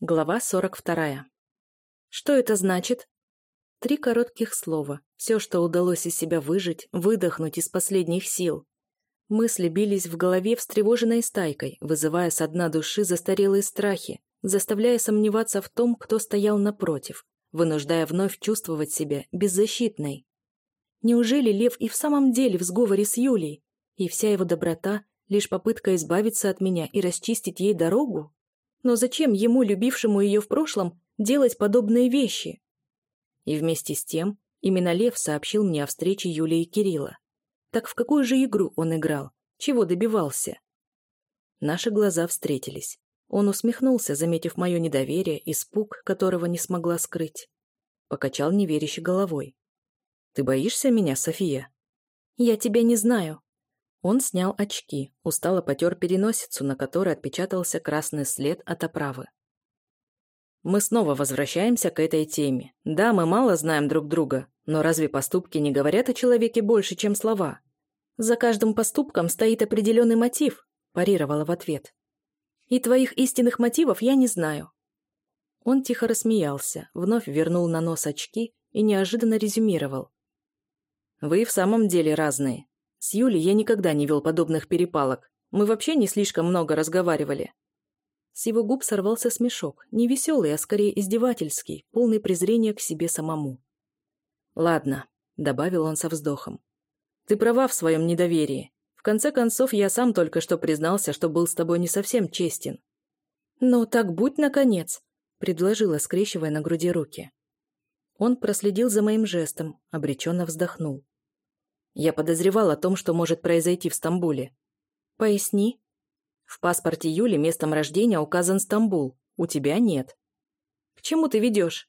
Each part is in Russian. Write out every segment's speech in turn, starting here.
Глава 42. Что это значит? Три коротких слова. Все, что удалось из себя выжить, выдохнуть из последних сил. Мысли бились в голове встревоженной стайкой, вызывая со дна души застарелые страхи, заставляя сомневаться в том, кто стоял напротив, вынуждая вновь чувствовать себя беззащитной. Неужели Лев и в самом деле в сговоре с Юлей, и вся его доброта — лишь попытка избавиться от меня и расчистить ей дорогу? Но зачем ему, любившему ее в прошлом, делать подобные вещи? И вместе с тем, именно Лев сообщил мне о встрече Юлии и Кирилла. Так в какую же игру он играл? Чего добивался? Наши глаза встретились. Он усмехнулся, заметив мое недоверие, испуг, которого не смогла скрыть. Покачал неверяще головой. «Ты боишься меня, София?» «Я тебя не знаю», он снял очки, устало потер переносицу, на которой отпечатался красный след от оправы. Мы снова возвращаемся к этой теме. Да, мы мало знаем друг друга, но разве поступки не говорят о человеке больше, чем слова? За каждым поступком стоит определенный мотив, парировала в ответ. И твоих истинных мотивов я не знаю. Он тихо рассмеялся, вновь вернул на нос очки и неожиданно резюмировал. Вы в самом деле разные. С Юлей я никогда не вел подобных перепалок. Мы вообще не слишком много разговаривали. С его губ сорвался смешок, не веселый, а скорее издевательский, полный презрения к себе самому. «Ладно», — добавил он со вздохом. «Ты права в своем недоверии. В конце концов, я сам только что признался, что был с тобой не совсем честен». «Ну, так будь, наконец», — предложила, скрещивая на груди руки. Он проследил за моим жестом, обреченно вздохнул. Я подозревал о том, что может произойти в Стамбуле. Поясни. В паспорте Юли местом рождения указан Стамбул. У тебя нет. К чему ты ведешь?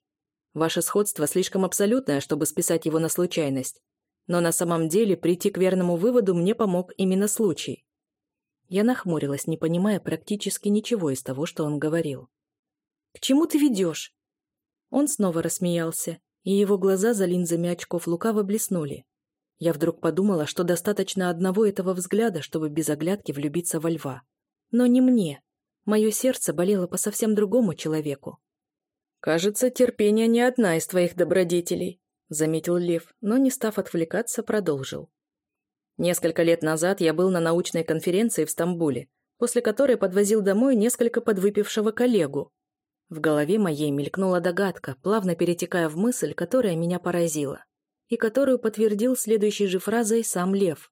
Ваше сходство слишком абсолютное, чтобы списать его на случайность. Но на самом деле прийти к верному выводу мне помог именно случай. Я нахмурилась, не понимая практически ничего из того, что он говорил. «К чему ты ведешь?» Он снова рассмеялся, и его глаза за линзами очков лукаво блеснули. Я вдруг подумала, что достаточно одного этого взгляда, чтобы без оглядки влюбиться во льва. Но не мне. Мое сердце болело по совсем другому человеку. «Кажется, терпение не одна из твоих добродетелей», — заметил Лев, но, не став отвлекаться, продолжил. «Несколько лет назад я был на научной конференции в Стамбуле, после которой подвозил домой несколько подвыпившего коллегу. В голове моей мелькнула догадка, плавно перетекая в мысль, которая меня поразила и которую подтвердил следующей же фразой сам Лев.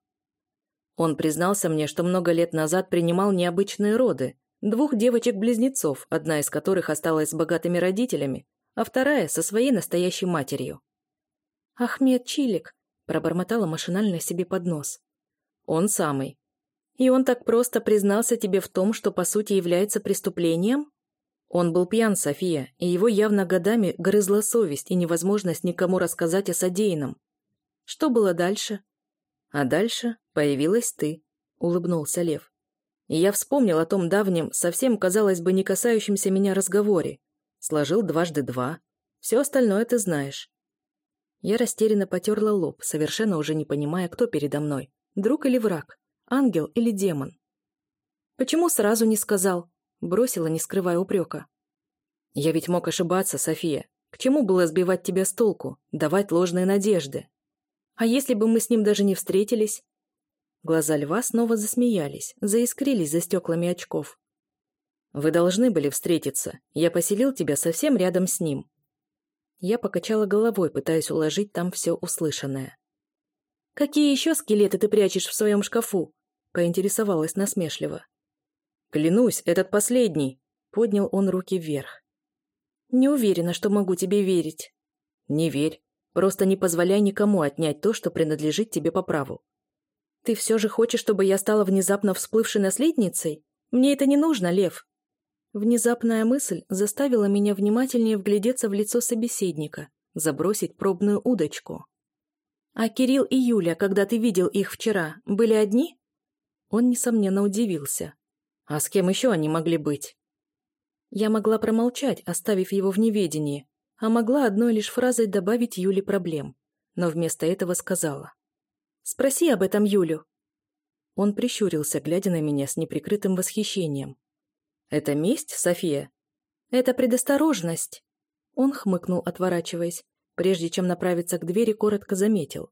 Он признался мне, что много лет назад принимал необычные роды, двух девочек-близнецов, одна из которых осталась с богатыми родителями, а вторая со своей настоящей матерью. «Ахмед Чилик», — пробормотала машинально себе под нос. «Он самый. И он так просто признался тебе в том, что по сути является преступлением?» Он был пьян, София, и его явно годами грызла совесть и невозможность никому рассказать о содеянном. Что было дальше? А дальше появилась ты, улыбнулся Лев. И я вспомнил о том давнем, совсем, казалось бы, не касающемся меня разговоре. Сложил дважды два. Все остальное ты знаешь. Я растерянно потерла лоб, совершенно уже не понимая, кто передо мной. Друг или враг? Ангел или демон? Почему сразу не сказал? Бросила, не скрывая упрека. «Я ведь мог ошибаться, София. К чему было сбивать тебя с толку, давать ложные надежды? А если бы мы с ним даже не встретились?» Глаза льва снова засмеялись, заискрились за стеклами очков. «Вы должны были встретиться. Я поселил тебя совсем рядом с ним». Я покачала головой, пытаясь уложить там все услышанное. «Какие еще скелеты ты прячешь в своем шкафу?» — поинтересовалась насмешливо. «Клянусь, этот последний!» — поднял он руки вверх. «Не уверена, что могу тебе верить». «Не верь. Просто не позволяй никому отнять то, что принадлежит тебе по праву». «Ты все же хочешь, чтобы я стала внезапно всплывшей наследницей? Мне это не нужно, Лев». Внезапная мысль заставила меня внимательнее вглядеться в лицо собеседника, забросить пробную удочку. «А Кирилл и Юля, когда ты видел их вчера, были одни?» Он, несомненно, удивился. А с кем еще они могли быть? Я могла промолчать, оставив его в неведении, а могла одной лишь фразой добавить Юле проблем, но вместо этого сказала. «Спроси об этом Юлю». Он прищурился, глядя на меня с неприкрытым восхищением. «Это месть, София?» Это предосторожность. Он хмыкнул, отворачиваясь. Прежде чем направиться к двери, коротко заметил.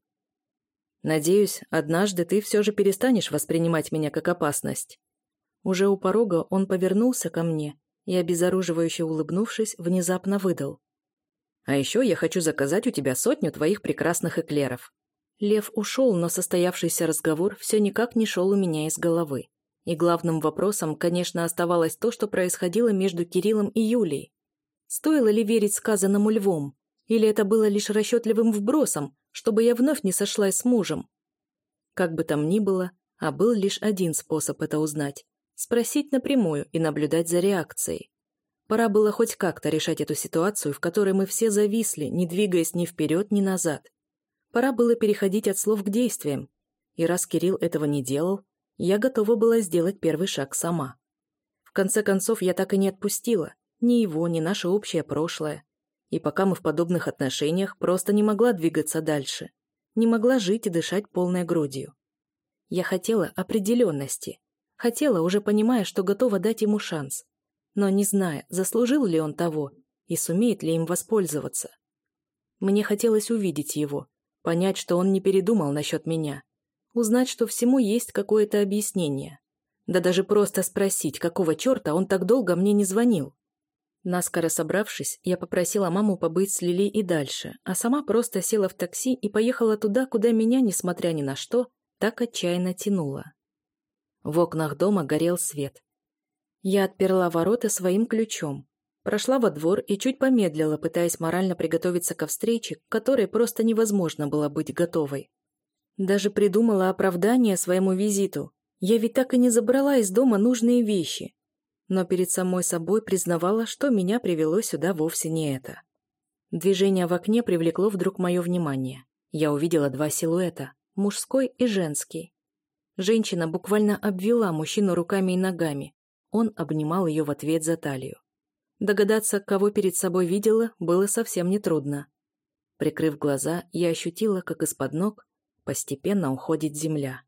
«Надеюсь, однажды ты все же перестанешь воспринимать меня как опасность». Уже у порога он повернулся ко мне и, обезоруживающе улыбнувшись, внезапно выдал. «А еще я хочу заказать у тебя сотню твоих прекрасных эклеров». Лев ушел, но состоявшийся разговор все никак не шел у меня из головы. И главным вопросом, конечно, оставалось то, что происходило между Кириллом и Юлией. Стоило ли верить сказанному львом? Или это было лишь расчетливым вбросом, чтобы я вновь не сошлась с мужем? Как бы там ни было, а был лишь один способ это узнать – спросить напрямую и наблюдать за реакцией. Пора было хоть как-то решать эту ситуацию, в которой мы все зависли, не двигаясь ни вперед, ни назад. Пора было переходить от слов к действиям. И раз Кирилл этого не делал, я готова была сделать первый шаг сама. В конце концов, я так и не отпустила ни его, ни наше общее прошлое. И пока мы в подобных отношениях, просто не могла двигаться дальше. Не могла жить и дышать полной грудью. Я хотела определенности. Хотела, уже понимая, что готова дать ему шанс. Но не зная, заслужил ли он того и сумеет ли им воспользоваться. Мне хотелось увидеть его, понять, что он не передумал насчет меня, Узнать, что всему есть какое-то объяснение. Да даже просто спросить, какого черта он так долго мне не звонил. Наскоро собравшись, я попросила маму побыть с Лили и дальше, а сама просто села в такси и поехала туда, куда меня, несмотря ни на что, так отчаянно тянуло. В окнах дома горел свет. Я отперла ворота своим ключом, прошла во двор и чуть помедлила, пытаясь морально приготовиться ко встрече, к которой просто невозможно было быть готовой. Даже придумала оправдание своему визиту. Я ведь так и не забрала из дома нужные вещи. Но перед самой собой признавала, что меня привело сюда вовсе не это. Движение в окне привлекло вдруг мое внимание. Я увидела два силуэта – мужской и женский. Женщина буквально обвела мужчину руками и ногами. Он обнимал ее в ответ за талию. Догадаться, кого перед собой видела, было совсем нетрудно. Прикрыв глаза, я ощутила, как из-под ног постепенно уходит земля.